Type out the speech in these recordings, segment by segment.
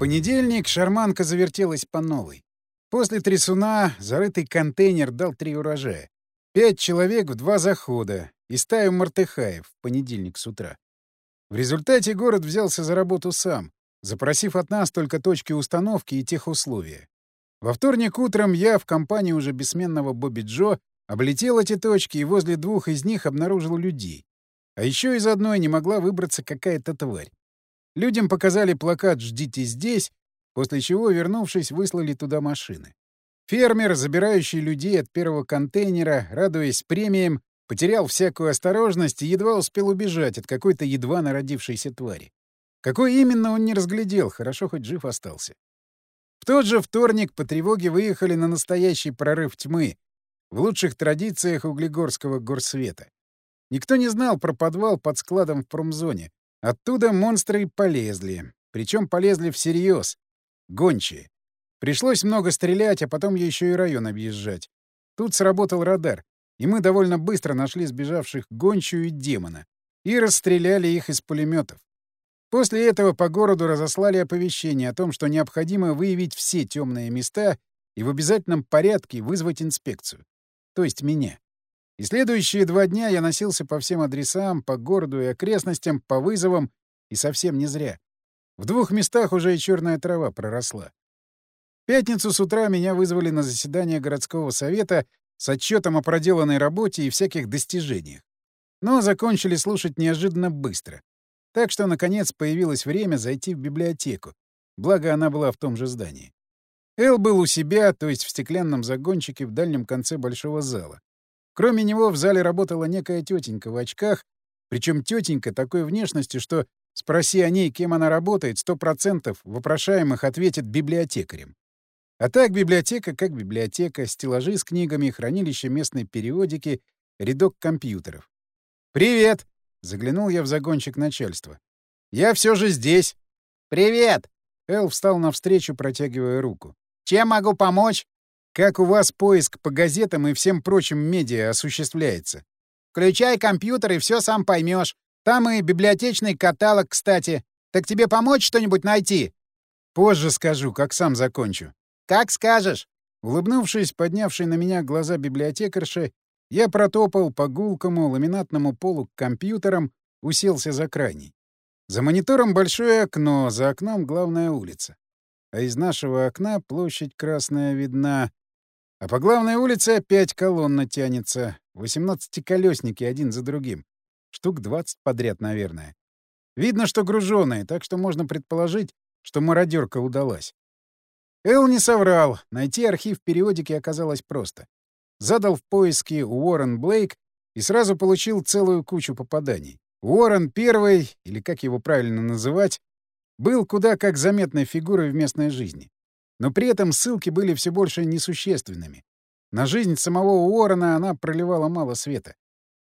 понедельник шарманка завертелась по новой. После трясуна зарытый контейнер дал три урожая. Пять человек в два захода и стаю мартыхаев в понедельник с утра. В результате город взялся за работу сам, запросив от нас только точки установки и тех условия. Во вторник утром я в компании уже бессменного Бобби Джо облетел эти точки и возле двух из них обнаружил людей. А еще из одной не могла выбраться какая-то тварь. Людям показали плакат «Ждите здесь», после чего, вернувшись, выслали туда машины. Фермер, забирающий людей от первого контейнера, радуясь премиям, потерял всякую осторожность и едва успел убежать от какой-то едва народившейся твари. Какой именно он не разглядел, хорошо хоть жив остался. В тот же вторник по тревоге выехали на настоящий прорыв тьмы, в лучших традициях углегорского горсвета. Никто не знал про подвал под складом в промзоне, Оттуда монстры полезли. Причем полезли всерьез. Гончие. Пришлось много стрелять, а потом еще и район объезжать. Тут сработал радар, и мы довольно быстро нашли сбежавших гончую и демона и расстреляли их из пулеметов. После этого по городу разослали оповещение о том, что необходимо выявить все темные места и в обязательном порядке вызвать инспекцию. То есть меня. И следующие два дня я носился по всем адресам, по городу и окрестностям, по вызовам, и совсем не зря. В двух местах уже и черная трава проросла. В пятницу с утра меня вызвали на заседание городского совета с отчетом о проделанной работе и всяких достижениях. Но закончили слушать неожиданно быстро. Так что, наконец, появилось время зайти в библиотеку. Благо, она была в том же здании. Эл был у себя, то есть в стеклянном загончике в дальнем конце большого зала. Кроме него в зале работала некая тетенька в очках, причем тетенька такой внешности, что спроси о ней, кем она работает, сто процентов вопрошаемых ответит библиотекарем. А так библиотека как библиотека, стеллажи с книгами, хранилище местной периодики, рядок компьютеров. «Привет!» — заглянул я в загончик начальства. «Я все же здесь!» «Привет!» — Эл встал навстречу, протягивая руку. «Чем могу помочь?» Как у вас поиск по газетам и всем прочим медиа осуществляется? Включай компьютер и все сам поймешь. Там и библиотечный каталог, кстати. Так тебе помочь что-нибудь найти? Позже скажу, как сам закончу. Как скажешь. Улыбнувшись, поднявший на меня глаза библиотекарши, я протопал по гулкому ламинатному полу к компьютерам, уселся за крайний. За монитором большое окно, за окном главная улица. А из нашего окна площадь Красная видна. А по главной улице опять колонна тянется. Восемнадцатиколесники один за другим. Штук двадцать подряд, наверное. Видно, что груженые, так что можно предположить, что мародерка удалась. Эл не соврал. Найти архив периодики оказалось просто. Задал в поиске Уоррен Блейк и сразу получил целую кучу попаданий. Уоррен первый, или как его правильно называть, был куда как заметной фигурой в местной жизни. Но при этом ссылки были все больше несущественными. На жизнь самого Уоррена она проливала мало света.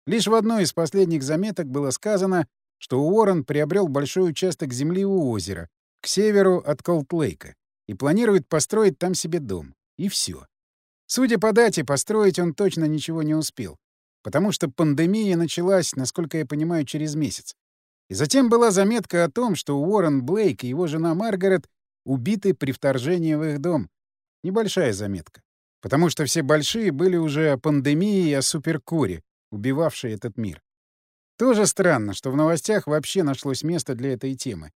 Лишь в одной из последних заметок было сказано, что Уоррен приобрел большой участок земли у озера, к северу от Колтлейка, и планирует построить там себе дом. И все. Судя по дате, построить он точно ничего не успел, потому что пандемия началась, насколько я понимаю, через месяц. И затем была заметка о том, что Уоррен Блейк и его жена Маргарет убиты при вторжении в их дом. Небольшая заметка. Потому что все большие были уже о пандемии и о суперкуре, убивавшей этот мир. Тоже странно, что в новостях вообще нашлось место для этой темы.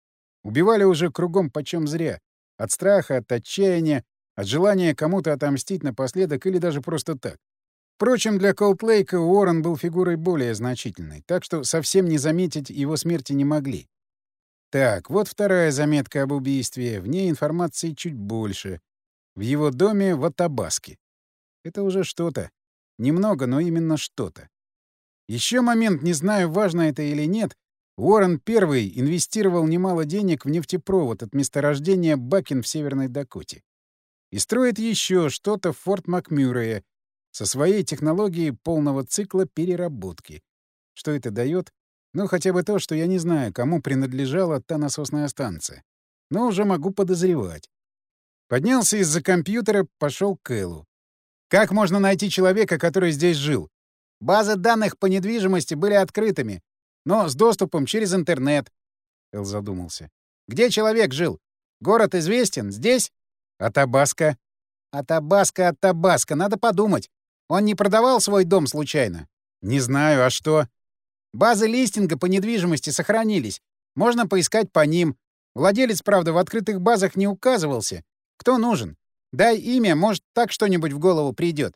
Убивали уже кругом почем зря. От страха, от отчаяния, от желания кому-то отомстить напоследок или даже просто так. Впрочем, для Колтлейка Уоррен был фигурой более значительной, так что совсем не заметить его смерти не могли. Так, вот вторая заметка об убийстве. В ней информации чуть больше. В его доме в Атабаске. Это уже что-то. Немного, но именно что-то. Еще момент, не знаю, важно это или нет, Уоррен первый инвестировал немало денег в нефтепровод от месторождения Бакин в Северной Дакоте. И строит еще что-то в Форт Макмюррее со своей технологией полного цикла переработки. Что это дает? Ну, хотя бы то, что я не знаю, кому принадлежала та насосная станция. Но уже могу подозревать. Поднялся из-за компьютера, пошел к Эллу. Как можно найти человека, который здесь жил? Базы данных по недвижимости были открытыми, но с доступом через интернет. Эл задумался. Где человек жил? Город известен? Здесь?» «Атабаска». «Атабаска, Атабаска, надо подумать. Он не продавал свой дом случайно?» «Не знаю, а что?» «Базы листинга по недвижимости сохранились. Можно поискать по ним. Владелец, правда, в открытых базах не указывался. Кто нужен? Дай имя, может, так что-нибудь в голову придет.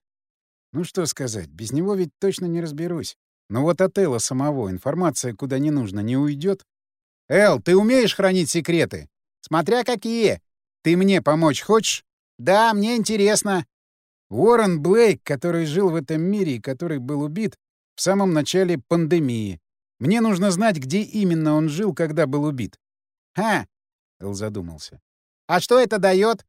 Ну что сказать, без него ведь точно не разберусь. Но вот от Элла самого информация куда не нужно не уйдет. Эл, ты умеешь хранить секреты? Смотря какие. Ты мне помочь хочешь? Да, мне интересно. Уоррен Блейк, который жил в этом мире и который был убит в самом начале пандемии. Мне нужно знать, где именно он жил, когда был убит. Ха, Эл задумался. А что это дает?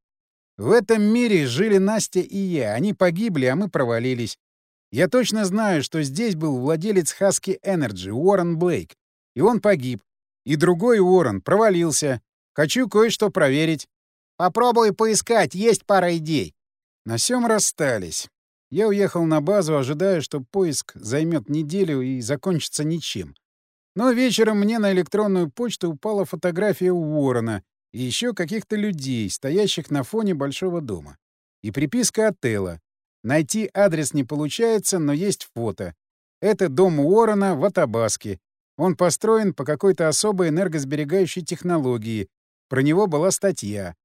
В этом мире жили Настя и я. Они погибли, а мы провалились. Я точно знаю, что здесь был владелец Husky Energy, Уоррен Блейк. И он погиб. И другой Уоррен провалился. Хочу кое-что проверить. Попробуй поискать, есть пара идей. На сём расстались. Я уехал на базу, ожидая, что поиск займет неделю и закончится ничем. Но вечером мне на электронную почту упала фотография Уоррена и еще каких-то людей, стоящих на фоне большого дома. И приписка от Элла. Найти адрес не получается, но есть фото. Это дом Уоррена в Атабаске. Он построен по какой-то особой энергосберегающей технологии. Про него была статья.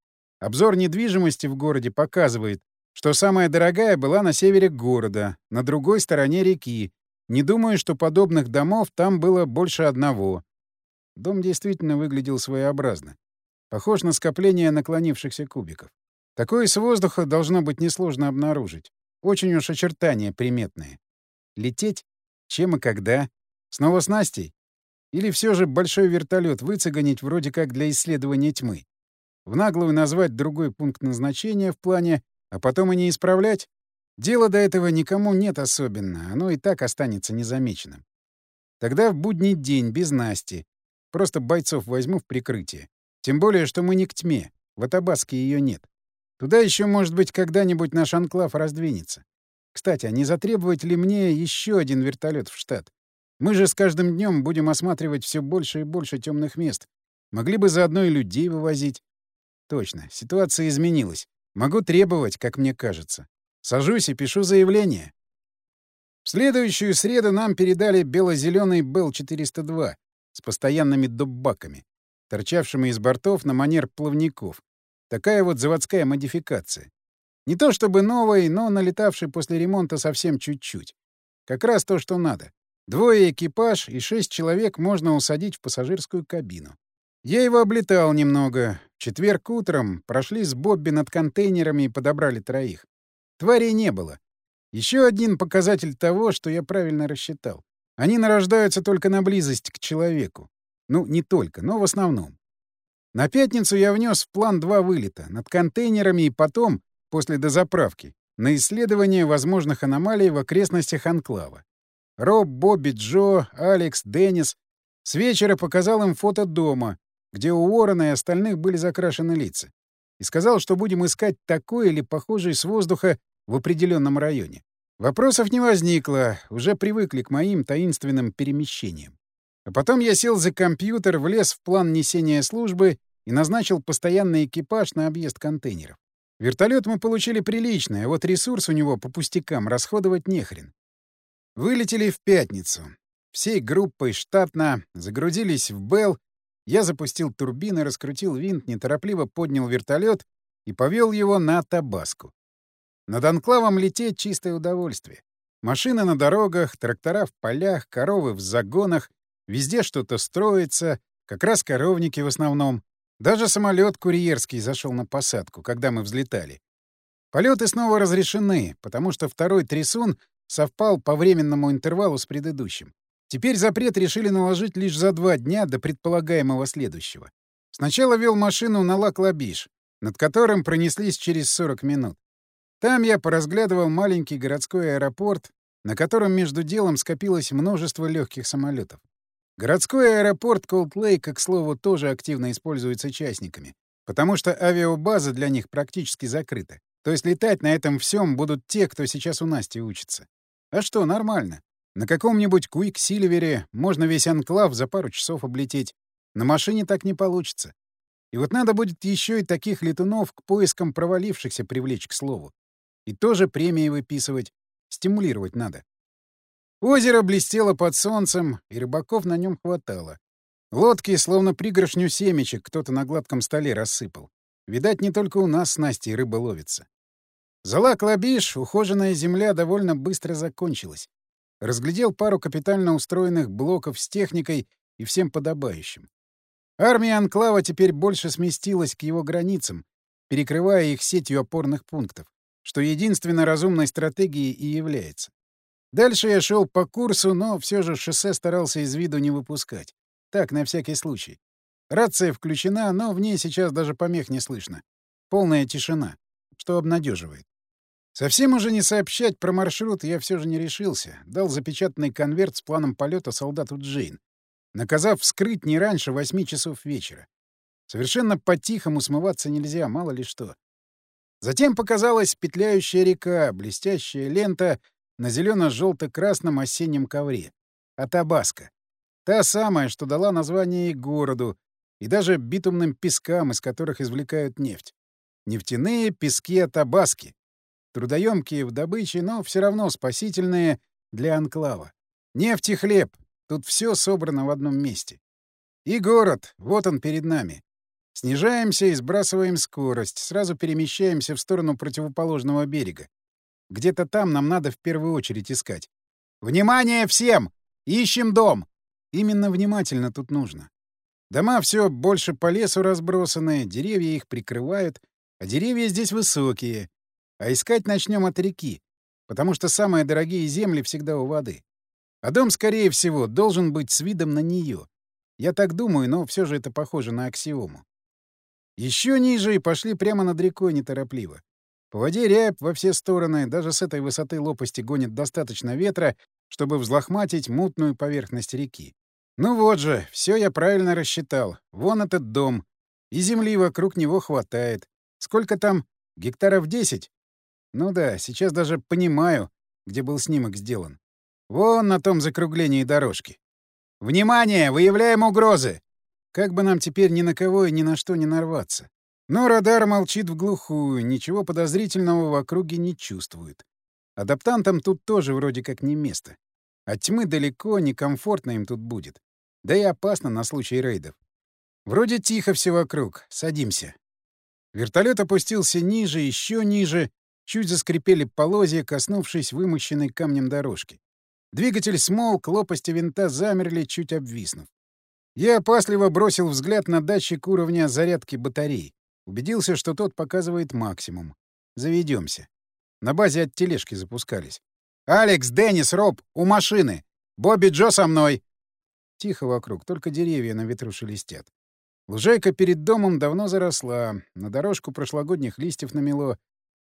Обзор недвижимости в городе показывает, что самая дорогая была на севере города, на другой стороне реки. Не думаю, что подобных домов там было больше одного. Дом действительно выглядел своеобразно. Похож на скопление наклонившихся кубиков. Такое с воздуха должно быть несложно обнаружить. Очень уж очертания приметные. Лететь? Чем и когда? Снова с Настей? Или все же большой вертолет выцеганить вроде как для исследования тьмы? В наглую назвать другой пункт назначения в плане, а потом и не исправлять? Дела до этого никому нет особенно, оно и так останется незамеченным. Тогда в будний день, без Насти. Просто бойцов возьму в прикрытие. Тем более, что мы не к тьме. В Атабаске ее нет. Туда еще, может быть, когда-нибудь наш анклав раздвинется. Кстати, а не затребовать ли мне еще один вертолет в штат? Мы же с каждым днем будем осматривать все больше и больше темных мест. Могли бы заодно и людей вывозить. Точно, ситуация изменилась. Могу требовать, как мне кажется. Сажусь и пишу заявление. В следующую среду нам передали бело-зеленый Бел-402 с постоянными дуббаками торчавшими из бортов на манер плавников. Такая вот заводская модификация. Не то чтобы новый, но налетавший после ремонта совсем чуть-чуть. Как раз то, что надо. Двое экипаж и шесть человек можно усадить в пассажирскую кабину. Я его облетал немного. В четверг утром прошли с Бобби над контейнерами и подобрали троих. Тварей не было. Еще один показатель того, что я правильно рассчитал. Они нарождаются только на близость к человеку. Ну, не только, но в основном. На пятницу я внес в план два вылета — над контейнерами и потом, после дозаправки, на исследование возможных аномалий в окрестностях Анклава. Роб, Бобби, Джо, Алекс, Деннис. С вечера показал им фото дома, где у Уоррена и остальных были закрашены лица. И сказал, что будем искать такой или похожий с воздуха в определенном районе. Вопросов не возникло, уже привыкли к моим таинственным перемещениям. А потом я сел за компьютер, влез в план несения службы и назначил постоянный экипаж на объезд контейнеров. Вертолет мы получили приличный, а вот ресурс у него по пустякам расходовать нехрен. Вылетели в пятницу. Всей группой штатно загрузились в Белл. Я запустил турбины, раскрутил винт, неторопливо поднял вертолет и повел его на Табаску. Над анклавом лететь — чистое удовольствие. Машины на дорогах, трактора в полях, коровы в загонах, Везде что-то строится, как раз коровники в основном. Даже самолет курьерский зашел на посадку, когда мы взлетали. Полеты снова разрешены, потому что второй трясун совпал по временному интервалу с предыдущим. Теперь запрет решили наложить лишь за два дня до предполагаемого следующего. Сначала вел машину на Лак-Лабиш, над которым пронеслись через 40 минут. Там я поразглядывал маленький городской аэропорт, на котором между делом скопилось множество легких самолетов. Городской аэропорт Колд-Лейка, к слову, тоже активно используется частниками, потому что авиабаза для них практически закрыта. То есть летать на этом всем будут те, кто сейчас у Насти учится. А что, нормально. На каком-нибудь Куик-Сильвере можно весь анклав за пару часов облететь. На машине так не получится. И вот надо будет еще и таких летунов к поискам провалившихся привлечь к слову. И тоже премии выписывать. Стимулировать надо. Озеро блестело под солнцем, и рыбаков на нем хватало. Лодки, словно пригоршню семечек, кто-то на гладком столе рассыпал. Видать, не только у нас с Настей рыба ловится. Зала Клабиш, ухоженная земля довольно быстро закончилась. Разглядел пару капитально устроенных блоков с техникой и всем подобающим. Армия Анклава теперь больше сместилась к его границам, перекрывая их сетью опорных пунктов, что единственно разумной стратегией и является. Дальше я шел по курсу, но все же шоссе старался из виду не выпускать. Так, на всякий случай. Рация включена, но в ней сейчас даже помех не слышно. Полная тишина, что обнадеживает. Совсем уже не сообщать про маршрут я все же не решился. Дал запечатанный конверт с планом полета солдату Джейн, наказав вскрыть не раньше восьми часов вечера. Совершенно по-тихому смываться нельзя, мало ли что. Затем показалась петляющая река, блестящая лента на зелено-желто-красном осеннем ковре. Атабаска. Та самая, что дала название и городу, и даже битумным пескам, из которых извлекают нефть. Нефтяные пески Атабаски. Трудоемкие в добыче, но все равно спасительные для анклава. Нефть и хлеб. Тут все собрано в одном месте. И город. Вот он перед нами. Снижаемся и сбрасываем скорость. Сразу перемещаемся в сторону противоположного берега. Где-то там нам надо в первую очередь искать. «Внимание всем! Ищем дом!» Именно внимательно тут нужно. Дома все больше по лесу разбросаны, деревья их прикрывают, а деревья здесь высокие. А искать начнем от реки, потому что самые дорогие земли всегда у воды. А дом, скорее всего, должен быть с видом на нее. Я так думаю, но все же это похоже на аксиому. Еще ниже и пошли прямо над рекой неторопливо. По воде рябь во все стороны, даже с этой высоты лопасти гонит достаточно ветра, чтобы взлохматить мутную поверхность реки. Ну вот же, все я правильно рассчитал. Вон этот дом. И земли вокруг него хватает. Сколько там? Гектаров 10? Ну да, сейчас даже понимаю, где был снимок сделан. Вон на том закруглении дорожки. «Внимание! Выявляем угрозы!» Как бы нам теперь ни на кого и ни на что не нарваться. Но радар молчит в глухую, ничего подозрительного в округе не чувствует. Адаптантам тут тоже вроде как не место. От тьмы далеко, некомфортно им тут будет. Да и опасно на случай рейдов. Вроде тихо все вокруг. Садимся. Вертолет опустился ниже, еще ниже. Чуть заскрипели полозья, коснувшись вымощенной камнем дорожки. Двигатель смолк, лопасти винта замерли, чуть обвиснув. Я опасливо бросил взгляд на датчик уровня зарядки батареи. Убедился, что тот показывает максимум. Заведемся. На базе от тележки запускались. «Алекс, Деннис, Роб, у машины! Бобби Джо со мной!» Тихо вокруг, только деревья на ветру шелестят. Лужайка перед домом давно заросла, на дорожку прошлогодних листьев намело,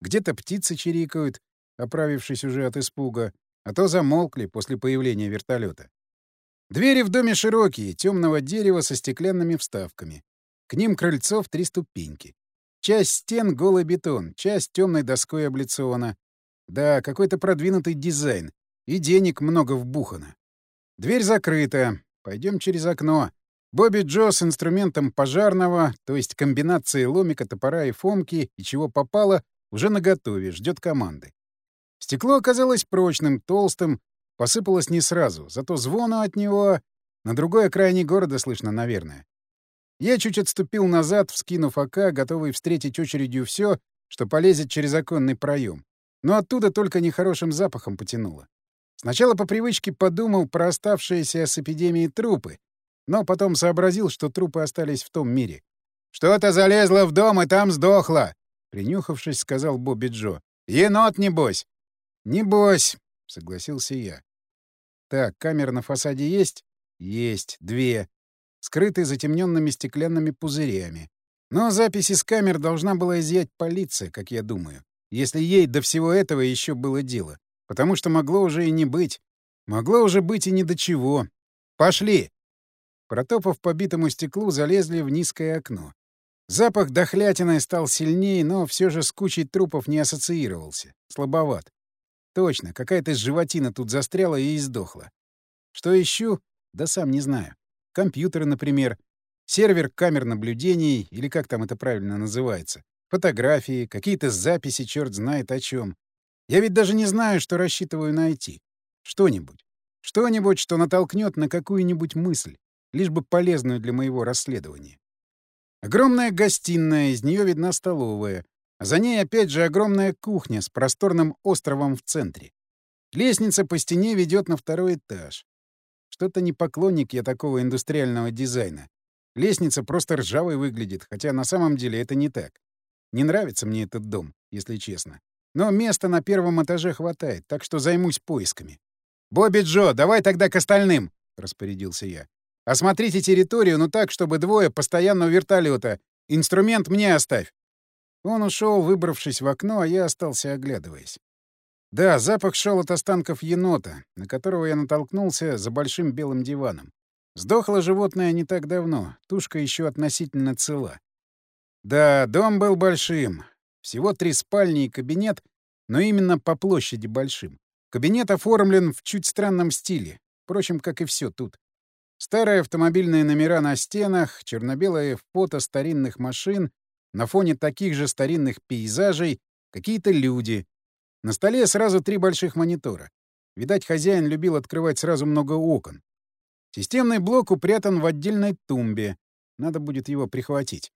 где-то птицы чирикают, оправившись уже от испуга, а то замолкли после появления вертолета. Двери в доме широкие, темного дерева со стеклянными вставками. К ним крыльцо в три ступеньки. Часть стен — голый бетон, часть темной доской облицована. Да, какой-то продвинутый дизайн. И денег много вбухано. Дверь закрыта. Пойдем через окно. Бобби Джо с инструментом пожарного, то есть комбинацией ломика, топора и фомки, и чего попало, уже наготове, ждет команды. Стекло оказалось прочным, толстым, посыпалось не сразу, зато звону от него на другой окраине города слышно, наверное. Я чуть отступил назад, вскинув АК, готовый встретить очередью все, что полезет через оконный проем. Но оттуда только нехорошим запахом потянуло. Сначала по привычке подумал про оставшиеся с эпидемией трупы, но потом сообразил, что трупы остались в том мире. «Что-то залезло в дом и там сдохло!» — принюхавшись, сказал Бобби Джо. «Енот, небось!» «Небось!» — согласился я. «Так, камера на фасаде есть?» «Есть. Две скрытый затемненными стеклянными пузырями. Но записи с камер должна была изъять полиция, как я думаю, если ей до всего этого еще было дело. Потому что могло уже и не быть. Могло уже быть и ни до чего. «Пошли!» Протопав по битому стеклу, залезли в низкое окно. Запах дохлятины стал сильнее, но все же с кучей трупов не ассоциировался. Слабоват. Точно, какая-то животина тут застряла и издохла. Что ищу? Да сам не знаю. Компьютеры, например. сервер камер наблюдений, или как там это правильно называется, фотографии, какие-то записи, черт знает о чем. Я ведь даже не знаю, что рассчитываю найти. Что-нибудь. Что-нибудь, что натолкнет на какую-нибудь мысль, лишь бы полезную для моего расследования. Огромная гостиная, из нее видна столовая, а за ней опять же огромная кухня с просторным островом в центре. Лестница по стене ведет на второй этаж. Что-то не поклонник я такого индустриального дизайна. Лестница просто ржавой выглядит, хотя на самом деле это не так. Не нравится мне этот дом, если честно. Но места на первом этаже хватает, так что займусь поисками. «Бобби Джо, давай тогда к остальным!» — распорядился я. «Осмотрите территорию, но так, чтобы двое постоянно у вертолета. Инструмент мне оставь». Он ушел, выбравшись в окно, а я остался оглядываясь. Да, запах шел от останков енота, на которого я натолкнулся за большим белым диваном. Сдохло животное не так давно, тушка еще относительно цела. Да, дом был большим. Всего три спальни и кабинет, но именно по площади большим. Кабинет оформлен в чуть странном стиле, впрочем, как и все тут. Старые автомобильные номера на стенах, черно-белые фото старинных машин, на фоне таких же старинных пейзажей какие-то люди. На столе сразу три больших монитора. Видать, хозяин любил открывать сразу много окон. Системный блок упрятан в отдельной тумбе. Надо будет его прихватить.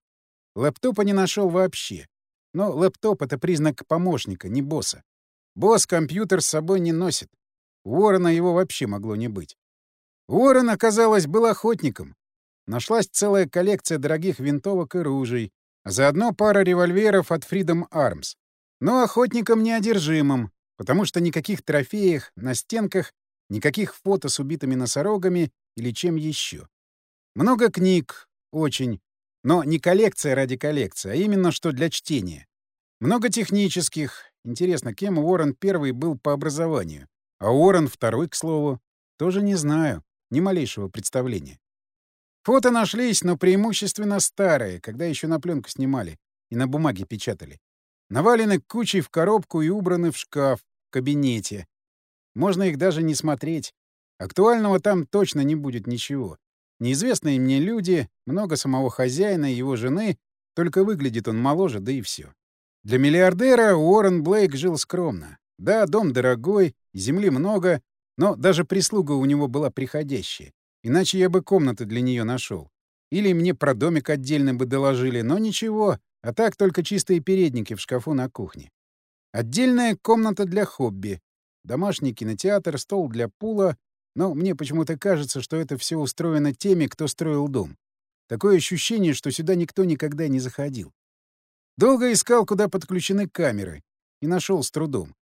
Лэптопа не нашел вообще. Но лэптоп — это признак помощника, не босса. Босс компьютер с собой не носит. У Уоррена его вообще могло не быть. Уоррен, оказалось, был охотником. Нашлась целая коллекция дорогих винтовок и ружей, а заодно пара револьверов от Freedom Arms. Но охотником неодержимым, потому что никаких трофеев на стенках, никаких фото с убитыми носорогами или чем еще. Много книг, очень, но не коллекция ради коллекции, а именно что для чтения. Много технических. Интересно, кем Уоррен первый был по образованию? А Уоррен второй, к слову? Тоже не знаю. Ни малейшего представления. Фото нашлись, но преимущественно старые, когда еще на пленку снимали и на бумаге печатали. Навалены кучей в коробку и убраны в шкаф, в кабинете. Можно их даже не смотреть. Актуального там точно не будет ничего. Неизвестные мне люди, много самого хозяина и его жены, только выглядит он моложе, да и все. Для миллиардера Уоррен Блейк жил скромно. Да, дом дорогой, земли много, но даже прислуга у него была приходящая. Иначе я бы комнаты для нее нашел. Или мне про домик отдельно бы доложили, но ничего, а так только чистые передники в шкафу на кухне. Отдельная комната для хобби. Домашний кинотеатр, стол для пула, но мне почему-то кажется, что это все устроено теми, кто строил дом. Такое ощущение, что сюда никто никогда не заходил. Долго искал, куда подключены камеры, и нашел с трудом.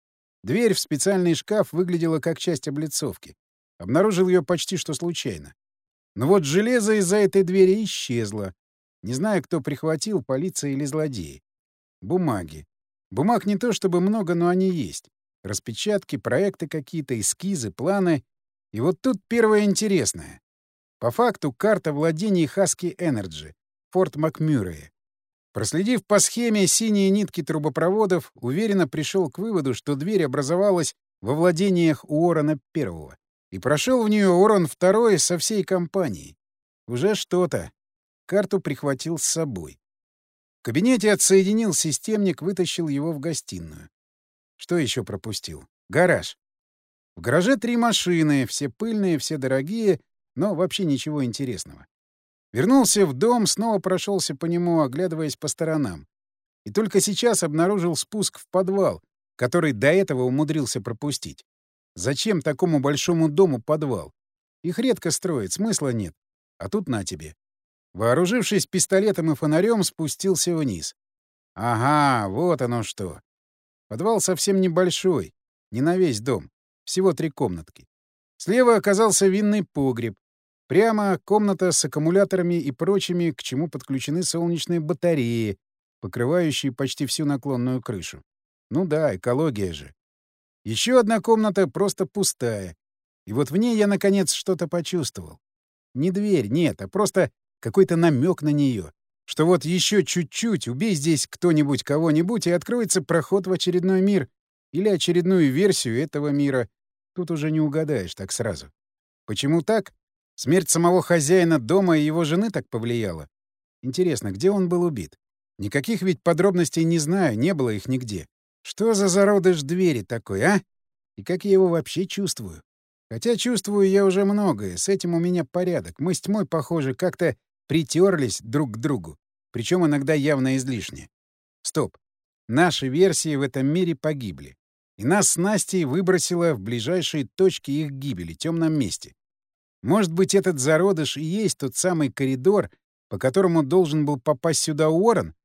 Дверь в специальный шкаф выглядела как часть облицовки. Обнаружил ее почти что случайно. Но вот железо из-за этой двери исчезло. Не знаю, кто прихватил, полиция или злодеи. Бумаги. Бумаг не то чтобы много, но они есть. Распечатки, проекты какие-то, эскизы, планы. И вот тут первое интересное. По факту карта владений Хаски Энерджи, Форт Макмюррея. Проследив по схеме синие нитки трубопроводов, уверенно пришел к выводу, что дверь образовалась во владениях Уоррена Первого. И прошел в нее Уоррен Второй со всей компанией. Уже что-то. Карту прихватил с собой. В кабинете отсоединил системник, вытащил его в гостиную. Что еще пропустил? Гараж. В гараже три машины, все пыльные, все дорогие, но вообще ничего интересного. Вернулся в дом, снова прошелся по нему, оглядываясь по сторонам. И только сейчас обнаружил спуск в подвал, который до этого умудрился пропустить. Зачем такому большому дому подвал? Их редко строить, смысла нет. А тут на тебе. Вооружившись пистолетом и фонарем, спустился вниз. Ага, вот оно что. Подвал совсем небольшой, не на весь дом. Всего три комнатки. Слева оказался винный погреб. Прямо комната с аккумуляторами и прочими, к чему подключены солнечные батареи, покрывающие почти всю наклонную крышу. Ну да, экология же. Еще одна комната просто пустая. И вот в ней я, наконец, что-то почувствовал. Не дверь, нет, а просто какой-то намек на нее. Что вот еще чуть-чуть, убей здесь кто-нибудь кого-нибудь, и откроется проход в очередной мир или очередную версию этого мира. Тут уже не угадаешь так сразу. Почему так? Смерть самого хозяина дома и его жены так повлияла? Интересно, где он был убит? Никаких ведь подробностей не знаю, не было их нигде. Что за зародыш двери такой, а? И как я его вообще чувствую? Хотя чувствую я уже многое, с этим у меня порядок. Мы с тьмой, похоже, как-то притерлись друг к другу, причем иногда явно излишне. Стоп. Наши версии в этом мире погибли. И нас с Настей выбросило в ближайшие точки их гибели, темном месте. Может быть, этот зародыш и есть тот самый коридор, по которому должен был попасть сюда Уоррен?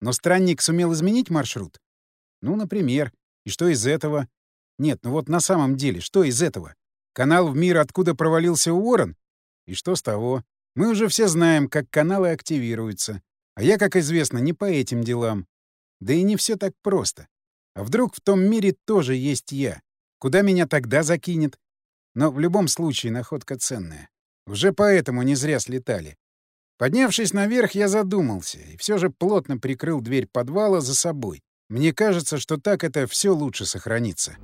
Но странник сумел изменить маршрут? Ну, например. И что из этого? Нет, ну вот на самом деле, что из этого? Канал в мир, откуда провалился Уоррен? И что с того? Мы уже все знаем, как каналы активируются. А я, как известно, не по этим делам. Да и не все так просто. А вдруг в том мире тоже есть я? Куда меня тогда закинет? Но в любом случае находка ценная. Уже поэтому не зря слетали. Поднявшись наверх, я задумался и все же плотно прикрыл дверь подвала за собой. Мне кажется, что так это все лучше сохранится.